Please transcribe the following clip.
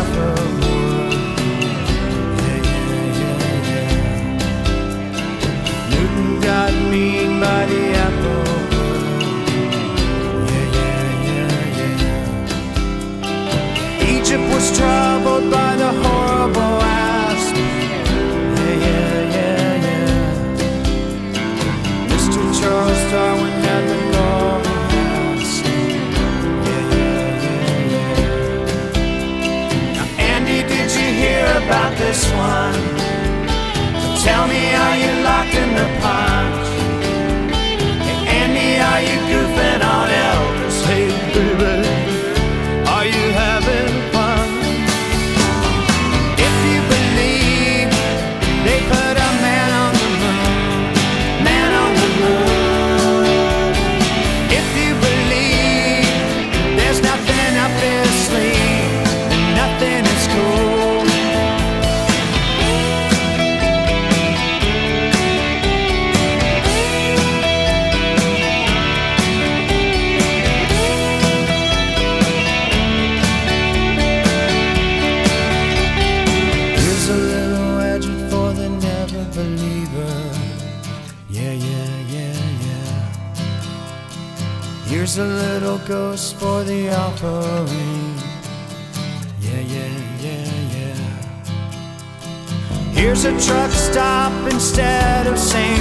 suffer Here's a little ghost for the offering. Yeah, yeah, yeah, yeah. Here's a truck stop instead of St.